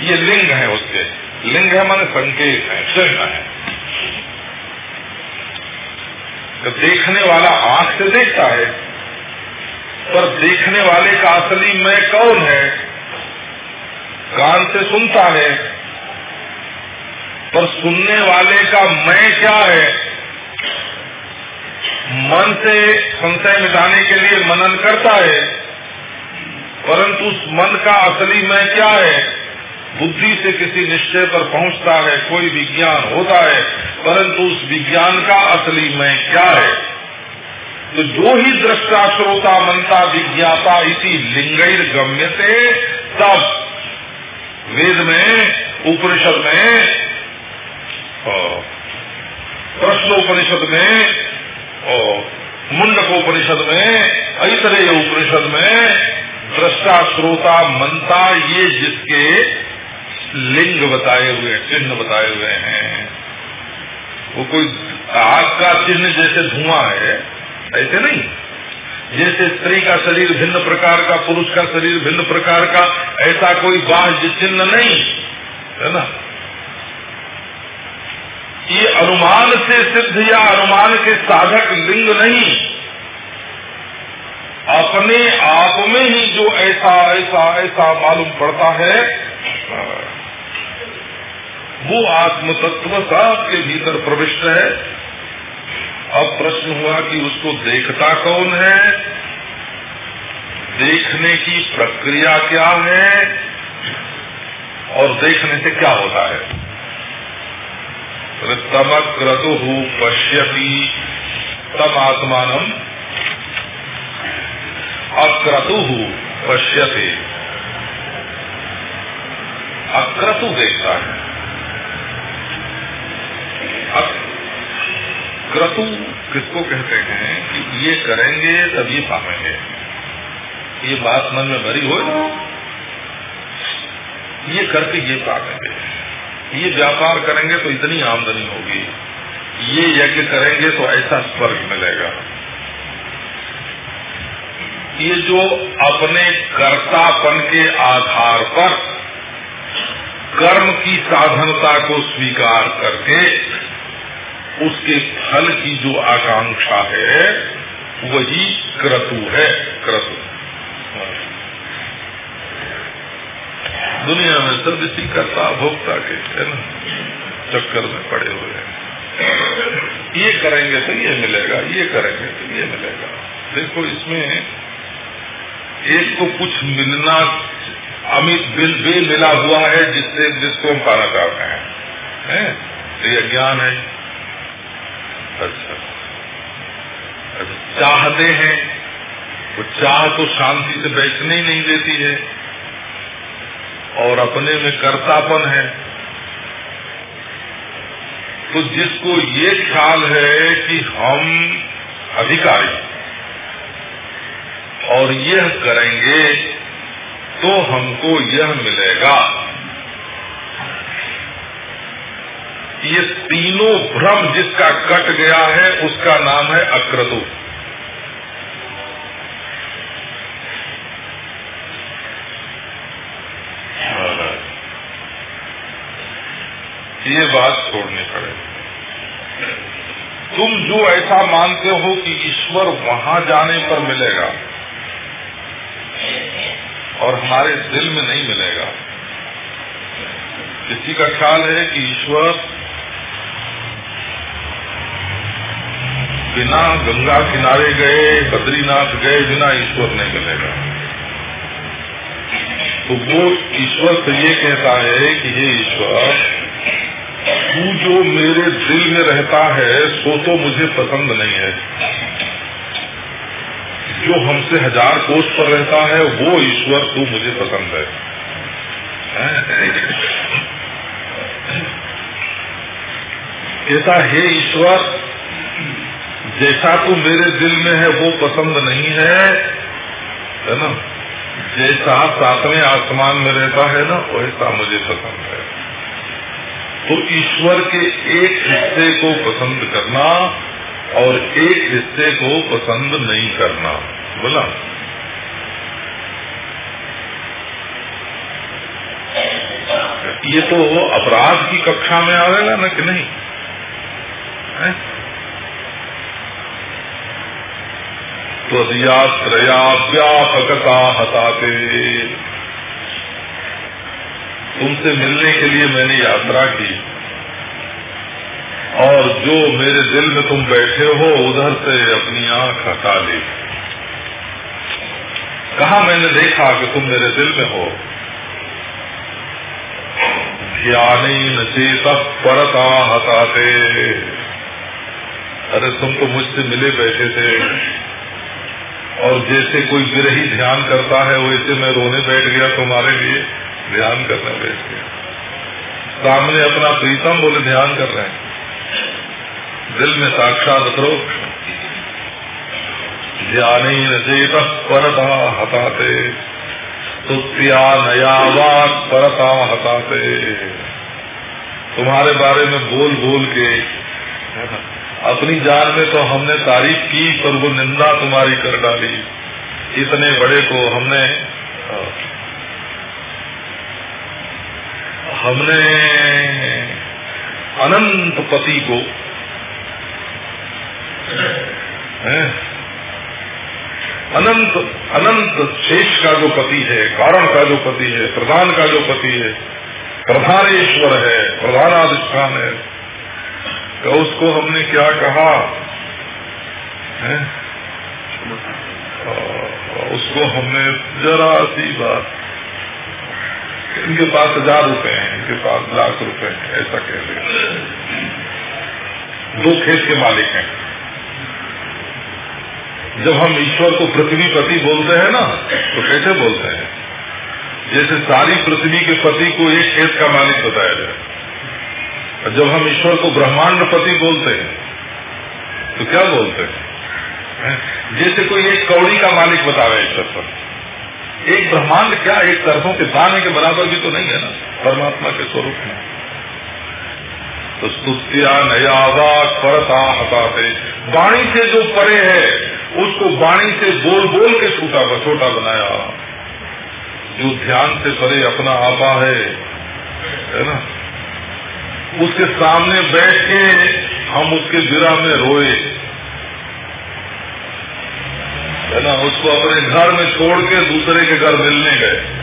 ये लिंग है उसके। लिंग है मन, संकेत है, चिन्ह है। तो देखने वाला आँख से देखता है, पर देखने वाले का असली मैं कौन है? कान से सुनता है, पर सुनने वाले का मैं क्या है? मन से संशय मिटाने के लिए मनन करता है, परंतु उस मन का असली मैं क्या है? बुद्धि से किसी निश्चय पर पहुँचता है, कोई विज्ञान होता है, परंतु उस विज्ञान का असली मैं क्या है? तो जो ही दृष्टा श्रोता मनता विज्ञाता इसी लिंगैर गम्य से तब वेद में, उपनिषद में प्रश्नोपनिषद में और मुंडकोपनिषद में ऐतरेय उपनिषद में दृष्टा श्रोता मनता ये जिसके लिंग बताए हुए, चिन्ह बताए हुए हैं। वो कोई आग का चिन्ह जैसे धुआँ है, ऐसे नहीं। जैसे स्त्री का शरीर भिन्न प्रकार का, पुरुष का शरीर भिन्न प्रकार का, ऐसा कोई बाह्य चिन्ह नहीं, है ना? ये अनुमान से सिद्ध या अनुमान के साधक लिंग नहीं। अपने आप में ही जो ऐसा ऐसा ऐसा मालूम पड़ता है, वो आत्म तत्व सबके भीतर प्रविष्ट है। अब प्रश्न हुआ कि उसको देखता कौन है? देखने की प्रक्रिया क्या है? और देखने से क्या होता है? तमक्रतु पश्यति। तम आत्मान अक्रतु पश्यते। अक्रतु देखता है। क्रतु किसको कहते हैं कि ये करेंगे तभी पाएँगे। ये बात मन में भरी हो, ये करके ये पाएँगे। ये व्यापार करेंगे तो इतनी आमदनी होगी। ये यज्ञ करेंगे तो ऐसा स्वर्ग मिलेगा। ये जो अपने कर्तापन के आधार पर कर्म की साधनता को स्वीकार करके उसके फल की जो आकांक्षा है, वही क्रतु है। क्रतु। दुनिया में सब इसी कर्ता भोक्ता के, है ना? चक्कर में पड़े हुए हैं। ये करेंगे तो ये मिलेगा, ये करेंगे तो ये मिलेगा। देखो, इसमें एक तो कुछ मिलना, अमित बिल, बे मिला हुआ है जिससे, जिसको हम पाना चाहते हैं। है? तो ये ज्ञान है। अच्छा। चाहते हैं, वो चाह तो शांति से बैठने ही नहीं देती है। और अपने में कर्तापन है। तो जिसको ये ख्याल है कि हम अधिकारी और यह करेंगे तो हमको यह मिलेगा। ये तीनों भ्रम जिसका कट गया है, उसका नाम है अक्रतु ये बात छोड़नी पड़ेगी तुम जो ऐसा मानते हो कि ईश्वर वहाँ जाने पर मिलेगा और हमारे दिल में नहीं मिलेगा। किसी का ख्याल है कि ईश्वर बिना गंगा किनारे गए, बद्रीनाथ गए बिना ईश्वर नहीं मिलेगा। तो वो ईश्वर से ये कहता है कि ये ईश्वर तू जो मेरे दिल में रहता है, सो तो मुझे पसंद नहीं है। जो हमसे हज़ार कोष पर रहता है, वो ईश्वर तू मुझे पसंद है। कहता, हे ईश्वर, जैसा तू मेरे दिल में है, वो पसंद नहीं है। है ना? जैसा सातवें आसमान में रहता है ना, वैसा मुझे पसंद है। तो ईश्वर के एक हिस्से को पसंद करना और एक हिस्से को पसंद नहीं करना। बोला? ये तो अपराध की कक्षा में आवेगा ना कि नहीं? त्वदयात्रया व्यापकता हताते। तुमसे मिलने के लिए मैंने यात्रा की। और जो मेरे दिल में तुम बैठे हो, उधर से अपनी आँख हटा ली। कहा मैंने देखा कि तुम मेरे दिल में हो। ध्यान चेत परता हताते। अरे, तुम तो मुझसे मिले बैठे थे। और जैसे कोई विरही ध्यान करता है, वैसे मैं रोने बैठ गया तुम्हारे लिए। ध्यान करने बैठ गया सामने अपना प्रीतम बोले ध्यान कर रहे हैं। दिल में साक्षात अत्रोक्ष ध्यान चेत परता हताते। स्तुत्या नयावाक परता हताते। तुम्हारे बारे में बोल बोल के, अपनी जान में तो हमने तारीफ़ की, पर वो निंदा तुम्हारी कर डाली। इतने बड़े को हमने हमने अनंत पति को अनंत अनंत शेष का जो पति है, कारण का जो पति है, प्रधान का जो पति है, प्रधानेश्वर है, प्रधानाधिष्ठान है तो उसको हमने क्या कहा है? उसको हमने जरा सी बात इनके पास हज़ार रुपए हैं, इनके पास लाख रुपए हैं, ऐसा कह रहे दो खेत के मालिक हैं। जब हम ईश्वर को पृथ्वी पति बोलते हैं ना तो कैसे बोलते हैं? जैसे सारी पृथ्वी के पति को एक खेत का मालिक बताया जाए। और जब हम ईश्वर को ब्रह्मांड पति बोलते हैं तो क्या बोलते हैं? जैसे कोई एक कौड़ी का मालिक बतावे ईश्वर पर। एक ब्रह्मांड क्या एक तरफों के दाने के बराबर भी तो नहीं है ना? परमात्मा के स्वरूप में। तो स्तुतिया नयावाक परता हताते। वाणी से जो परे है, उसको वाणी से बोल बोल के छूटा छोटा बनाया। जो ध्यान से परे अपना आपा है है ना? उसके सामने बैठ के हम उसके बिरा में रोए। है ना, उसको अपने घर में छोड़ के दूसरे के घर मिलने गए।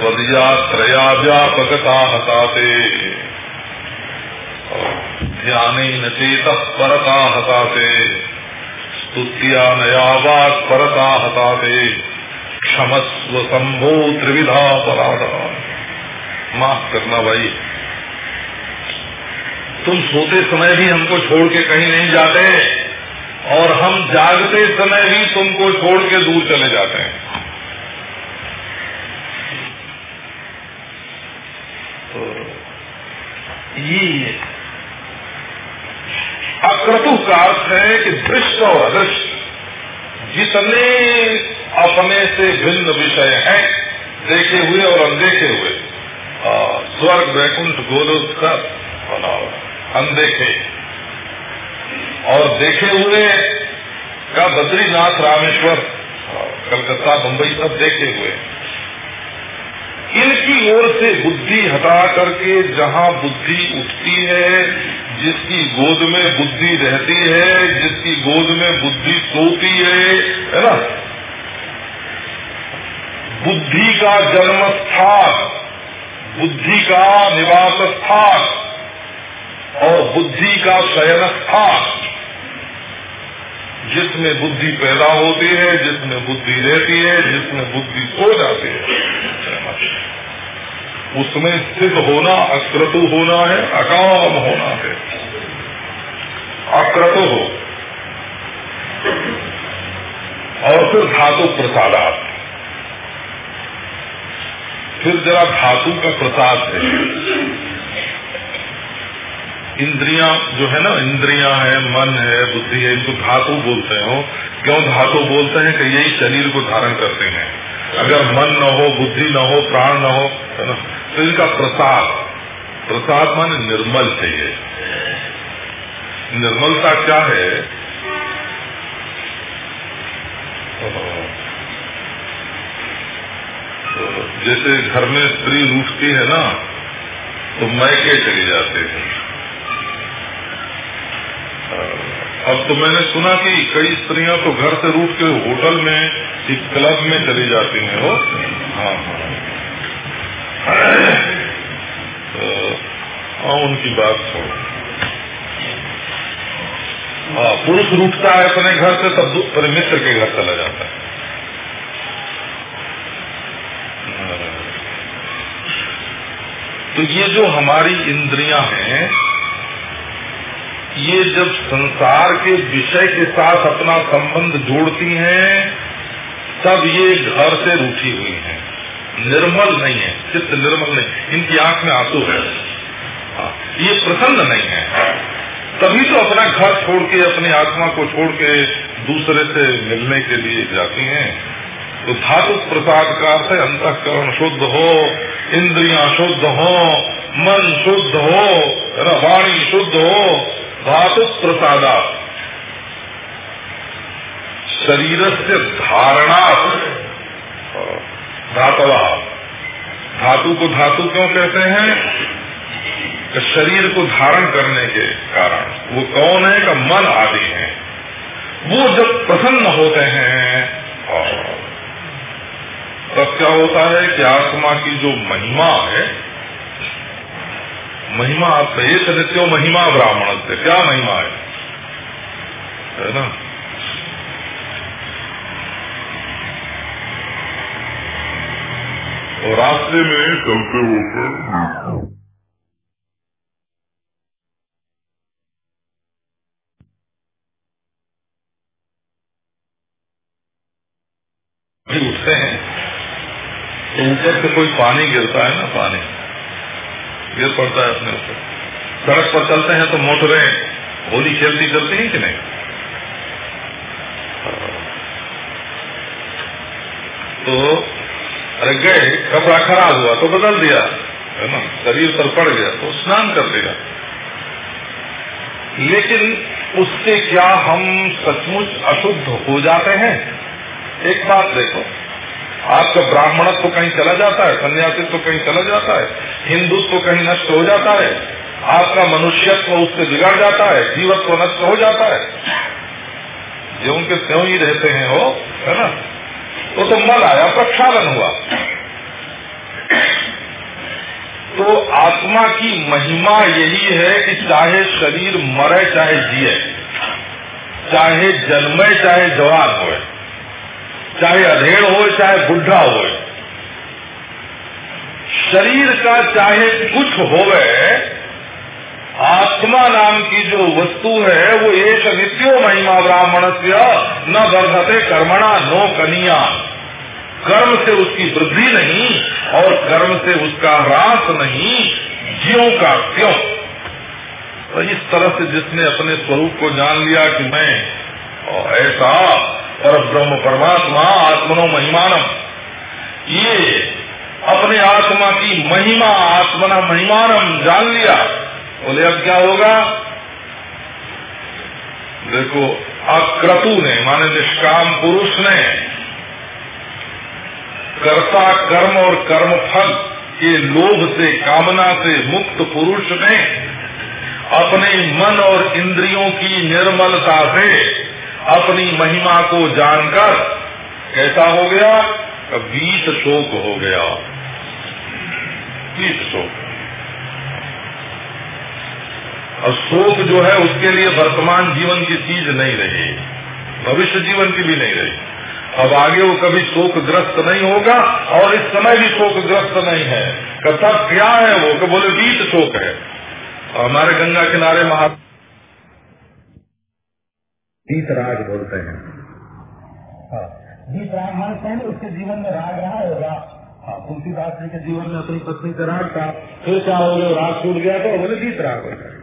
त्वदिया त्रया व्यापकता हताते। ध्यान नचेत परता हताते। स्तुतिया नयावाक परता हताते। क्षमस्व संभो त्रिविधा पराधा। माफ़ करना भाई। तुम सोते समय भी हमको छोड़ के कहीं नहीं जाते। और हम जागते समय भी तुमको छोड़ के दूर चले जाते हैं। तो ये अक्रतु का अर्थ है कि दृश्य और अदृश्य जितने अपने से भिन्न विषय हैं, देखे हुए और अनदेखे हुए स्वर्ग वैकुंठ गोलोक सब अनदेखे। और देखे हुए का बद्रीनाथ रामेश्वर, कलकत्ता, मुंबई सब देखे हुए। इनकी ओर से बुद्धि हटा करके जहाँ बुद्धि उठती है, जिसकी गोद में बुद्धि रहती है, जिसकी गोद में बुद्धि सोती है है ना? बुद्धि का जन्म स्थान बुद्धि का निवास स्थान और बुद्धि का शयन स्थान जिसमें बुद्धि पैदा होती है, जिसमें बुद्धि रहती है, जिसमें बुद्धि सो जाती है। उसमें स्थित होना अक्रतु होना है, अकाम होना है। अक्रतु हो। और फिर धातु प्रसादात। फिर जरा धातु का प्रसाद है। इंद्रियाँ जो है ना, इंद्रियाँ है, मन है, बुद्धि है, इनको धातु बोलते हो क्यों धातु बोलते हैं? कि यही शरीर को धारण करते हैं। अगर मन न हो, बुद्धि न हो, प्राण न हो, है ना तो इनका प्रसाद। प्रसाद मान निर्मल चाहिए। निर्मलता क्या है? जैसे घर में स्त्री रूठती है ना तो मैके चले जाते हैं। अब तो मैंने सुना कि कई स्त्रियाँ तो घर से रूठ के होटल में, एक क्लब में चली जाती हैं वो हाँ हाँ। तो हाँ उनकी बात छोड़ो। हाँ पुरुष रूठता है अपने घर से, तब अपने मित्र के घर चला जाता है। तो ये जो हमारी इंद्रियाँ हैं ये जब संसार के विषय के साथ अपना संबंध जोड़ती हैं तब ये घर से रूठी हुई हैं। निर्मल नहीं है चित्त निर्मल नहीं इनकी आँख में आँसू है। हाँ, ये प्रसन्न नहीं है। तभी तो अपना घर छोड़ के अपनी आत्मा को छोड़ के दूसरे से मिलने के लिए जाती हैं। तो धातु प्रसाद का अर्थ है अंतकरण शुद्ध हो इंद्रियाँ शुद्ध हो मन शुद्ध हो वाणी शुद्ध हो धातु प्रसादा शरीर से धारणा धातवा। धातु को धातु क्यों कहते हैं? शरीर को धारण करने के कारण। वो कौन है? का मन आदि है। वो जब प्रसन्न होते हैं तब क्या होता है कि आत्मा की जो महिमा है महिमा एक नित्यो महिमा ब्राह्मण से। क्या महिमा है? है ना? और रास्ते में चलते होकर उठते हैं। तो ऊपर से कोई पानी गिरता है ना पानी। गिर पड़ता है अपने ऊपर सड़क पर चलते हैं तो मोटरें होली खेलती करती हैं कि नहीं? तो अरे गए, कपड़ा खराब हुआ तो बदल दिया, है ना? शरीर पर पड़ गया तो स्नान कर दिया लेकिन उससे क्या हम सचमुच अशुद्ध हो जाते हैं? एक बात देखो आपका ब्राह्मणत्व तो कहीं चला जाता है, सन्यासित्व तो कहीं चला जाता है, हिंदुत्व तो कहीं नष्ट हो जाता है, आपका मनुष्यत्व उससे बिगड़ जाता है, जीवत्व नष्ट हो जाता है। जो उनके त्यों ही रहते हैं वो, है ना? वो तो मल आया, प्रक्षालन हुआ। तो आत्मा की महिमा यही है कि चाहे शरीर मरे, चाहे जिए, चाहे जन्मे, चाहे जवान होए। चाहे अधेड़ हो, चाहे बुढ़ा हो। शरीर का चाहे कुछ होवे, आत्मा नाम की जो वस्तु है, वो एक नित्यो महिमा ब्राह्मण से न वर्धते कर्मणा, नो कनिया। कर्म से उसकी वृद्धि नहीं, और कर्म से उसका ह्रास नहीं, ज्यो का क्यों तो इस तरह से जिसने अपने स्वरूप को जान लिया कि मैं ऐसा पर ब्रह्म परमात्मा आत्मनो महिमानम। ये अपने आत्मा की महिमा, आत्मना महिमानम जान लिया। बोले, अब क्या होगा? देखो, अक्रतु ने, माने निष्काम पुरुष ने, कर्ता कर्म और कर्म फल के लोभ से, कामना से मुक्त पुरुष ने, अपने मन और इंद्रियों की निर्मलता से अपनी महिमा को जानकर कैसा हो गया? बीत शोक हो गया। बीत शोक। और शोक जो है, उसके लिए वर्तमान जीवन की चीज़ नहीं रही। भविष्य जीवन की भी नहीं रही। अब आगे वो कभी शोकग्रस्त नहीं होगा, और इस समय भी शोकग्रस्त नहीं है। कथा क्या है वो? बोले बीत शोक है। हमारे गंगा किनारे महा बीत राग बोलते हैं। हाँ, बीत राग मानते हैं उसके जीवन में राग रहा होगा। हाँ, तुलसीदास जी के जीवन में अपनी पत्नी का राग था। फिर क्या हो गया? राग छूट गया तो बोले बीत राग हो गया।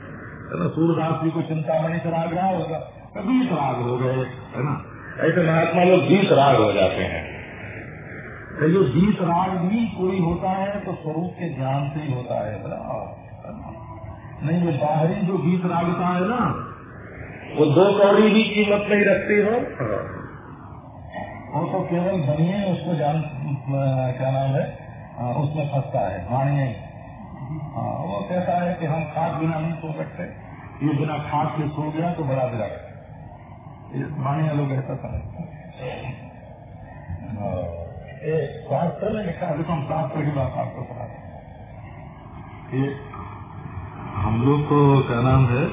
है ना सूरदास जी को चिंतामणि से राग रहा होगा। तो बीत राग हो गए है ना। ऐसे महात्मा लोग बीत राग हो जाते हैं। तो जो बीत राग भी कोई होता है तो स्वरूप के ज्ञान से ही होता है। नहीं ये बाहरी जो बीत रागता है ना वो दो कौड़ी भी कीमत नहीं रखती हो। वो तो केवल बनिए उसको जान क्या नाम है आ, उसमें फंसता है वाणिया ही वो कहता है कि हम खाद बिना नहीं सो सकते। ये बिना खाद के सो गया तो बड़ा विराट ये वाणिया लोग ऐसा समझते शास्त्र में लिखा है हम शास्त्र की बात आपको सुना हम लोग को क्या नाम है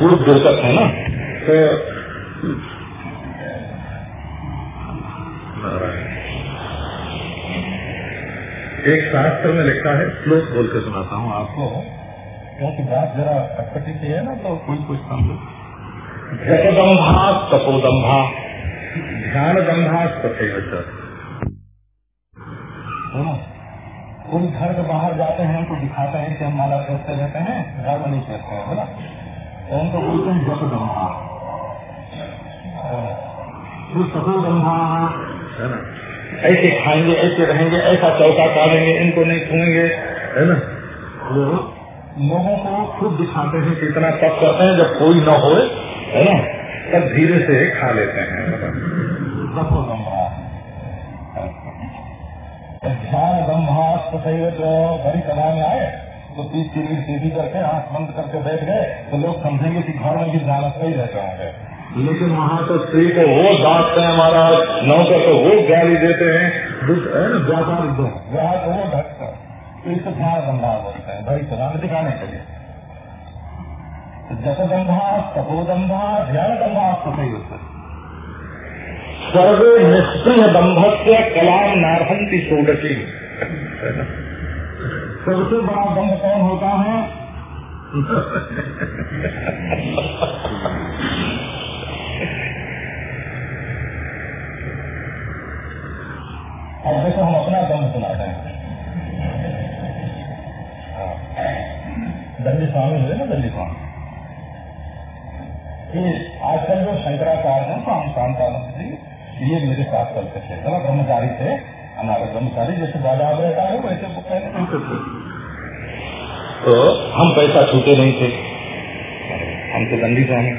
भूतपूर्व दुर्गत है ना? तो एक शास्त्र में लिखा है श्लोक बोल के सुनाता हूँ आपको। क्योंकि बात जरा अटपटी की है ना तो कोई कुछ समझो जगदम्भा तपोदम्भा ध्यान दम्भा तथे कोई घर के बाहर जाते हैं तो दिखाते हैं कि हम माला करते रहते हैं घर में नहीं कहते हैं बोला तो उनको बोलते हैं जगदम्भा फिर तपोदम्भा है ना ऐसे खाएँगे ऐसे रहेंगे ऐसा चौका काटेंगे इनको नहीं छूएँगे। है ना? वो लोगों को खुद दिखाते हैं कि इतना तप करते हैं जब कोई न हो है ना? तब धीरे से खा लेते हैं। ध्यान ब्रह्मास्त्र सही जो बड़ी सभा में आए तो तीस किलोमीटर सीधी करके आँख बंद करके बैठ गए तो लोग समझेंगे कि घर में भी ध्यान ही रहते होंगे लेकिन वहाँ तो स्त्री को वो डांटते हैं हमारा नौकर को वो गाली देते हैं। व्यापार को वो ढककर तो इसे ध्यान बंधा बोलते हैं सभा दिखाने के लिए। जसदंभा तपोदंभा ध्यान दंभा तो सही होता है। सर्वे निष्प्रिय कलाम नारहंती सोडसी। सबसे बड़ा दम्भ कौन होता है? अब देखो, हम अपना दम्भ सुनाते हैं। दंडी स्वामी हुए ना, दंडी स्वामी? आजकल जो शंकराचार्य हैं तो हम जी, ये मेरे साथ चलते थे। ब्रह्मचारी थे। हमारे कर्मचारी जैसे बाज़ार रहता है, वैसे नहीं तो हम पैसा छूटे नहीं थे। हम तो दंडी स्वामी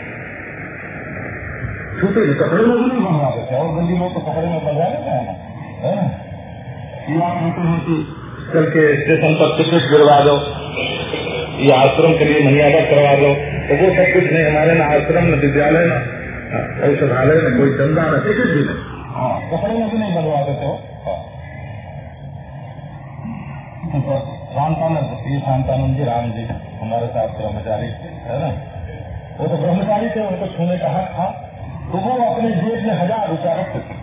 छूटे नहीं, कपड़े भी नहीं बनवाते थे। और दंडी लोग तो कपड़े में बनवा लेते हैं ना। ये आप कहते हैं कि चल के स्टेशन पर टिकट गिरवा दो। ये आश्रम के लिए मर्यादा करवा दो। तो वो सब कुछ नहीं, हमारे ना आश्रम, न विद्यालय, न औषधालय न कोई चंदा, न टिकट भी नहीं। कपड़े में भी नहीं बनवा देते हो। शांतानंद ये शांतानंद जी राम जी हमारे साथ ब्रह्मचारी है ना वो तो ब्रह्मचारी थे उनको छूने का हक था तो वो अपने जेब में हज़ार रुपया रखते थे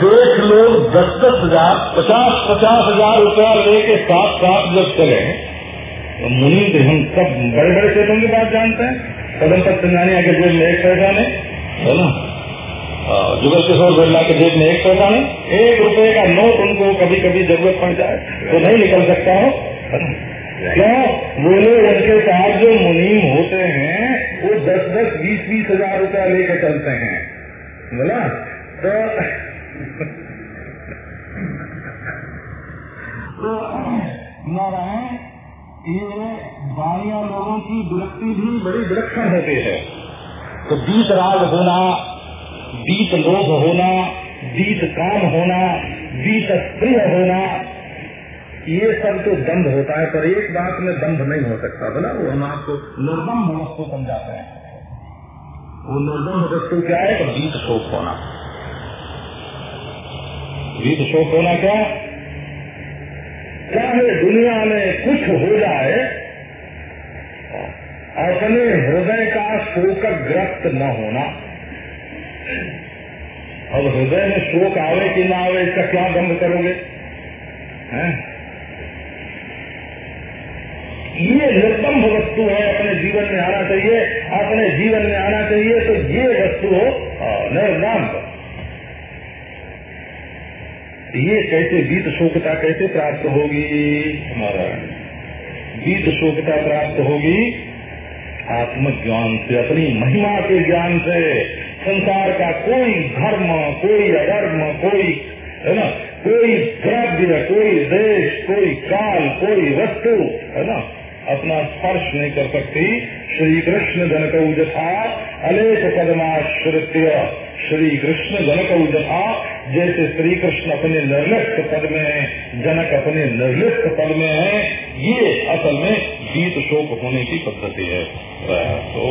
देख लोग दस दस हज़ार पचास पचास हज़ार रुपया लेके साथ साथ जब चले तो मुनि हम सब बड़े बड़े चेतों की बात जानते हैं। कदम तक संजानिया के जेब में एक पैसा नहीं। है ना? जुगल किशोर बिरला के जेब में एक पैसा नहीं। एक रुपए का नोट उनको कभी कभी ज़रूरत पड़ जाए तो नहीं निकल सकता हो क्यों? बोले उनके साथ जो मुनीम होते हैं, वो दस दस, बीस बीस हज़ार रुपया लेकर चलते हैं। बोला तो नारायण ये बाणिया लोगों की विरक्ति भी बड़ी विलक्षण होती है। तो बीत राग होना, बीत लोभ होना, बीत काम होना, बीत प्रिय होना, ये सब तो दंभ होता है, पर एक बात में दंभ नहीं हो सकता बोला वो हम आपको निर्दम्भ वस्तु समझाते हैं। वो निर्दम्भ वस्तु क्या है? तो बीत शोक होना। बीत शोक होना क्या? चाहे दुनिया में कुछ हो अपने हृदय का शोकग्रस्त न होना। अब हृदय में शोक आवे कि ना आवे, इसका क्या दम्भ करोगे? ये निर्दम्भ वस्तु है, अपने जीवन में आना चाहिए। अपने जीवन में आना चाहिए तो ये वस्तु हो निर्दम्भ ये कैसे बीत शोकता कैसे प्राप्त होगी। हमारा बीत शोकता प्राप्त होगी। आत्मज्ञान से, अपनी महिमा के ज्ञान से, संसार का कोई धर्म, कोई अधर्म, कोई, है ना, कोई द्रव्य, कोई देश, कोई काल, कोई वस्तु, है ना, अपना स्पर्श नहीं कर सकती। श्री कृष्ण जनक जथा अलेख पदमाश्रित्य। श्री कृष्ण जनक जथा जैसे श्री कृष्ण अपने निर्लिप्त पद में है, जनक अपने निर्लिप्त पद में है, ये असल में गीत शोक होने की पद्धति है। तो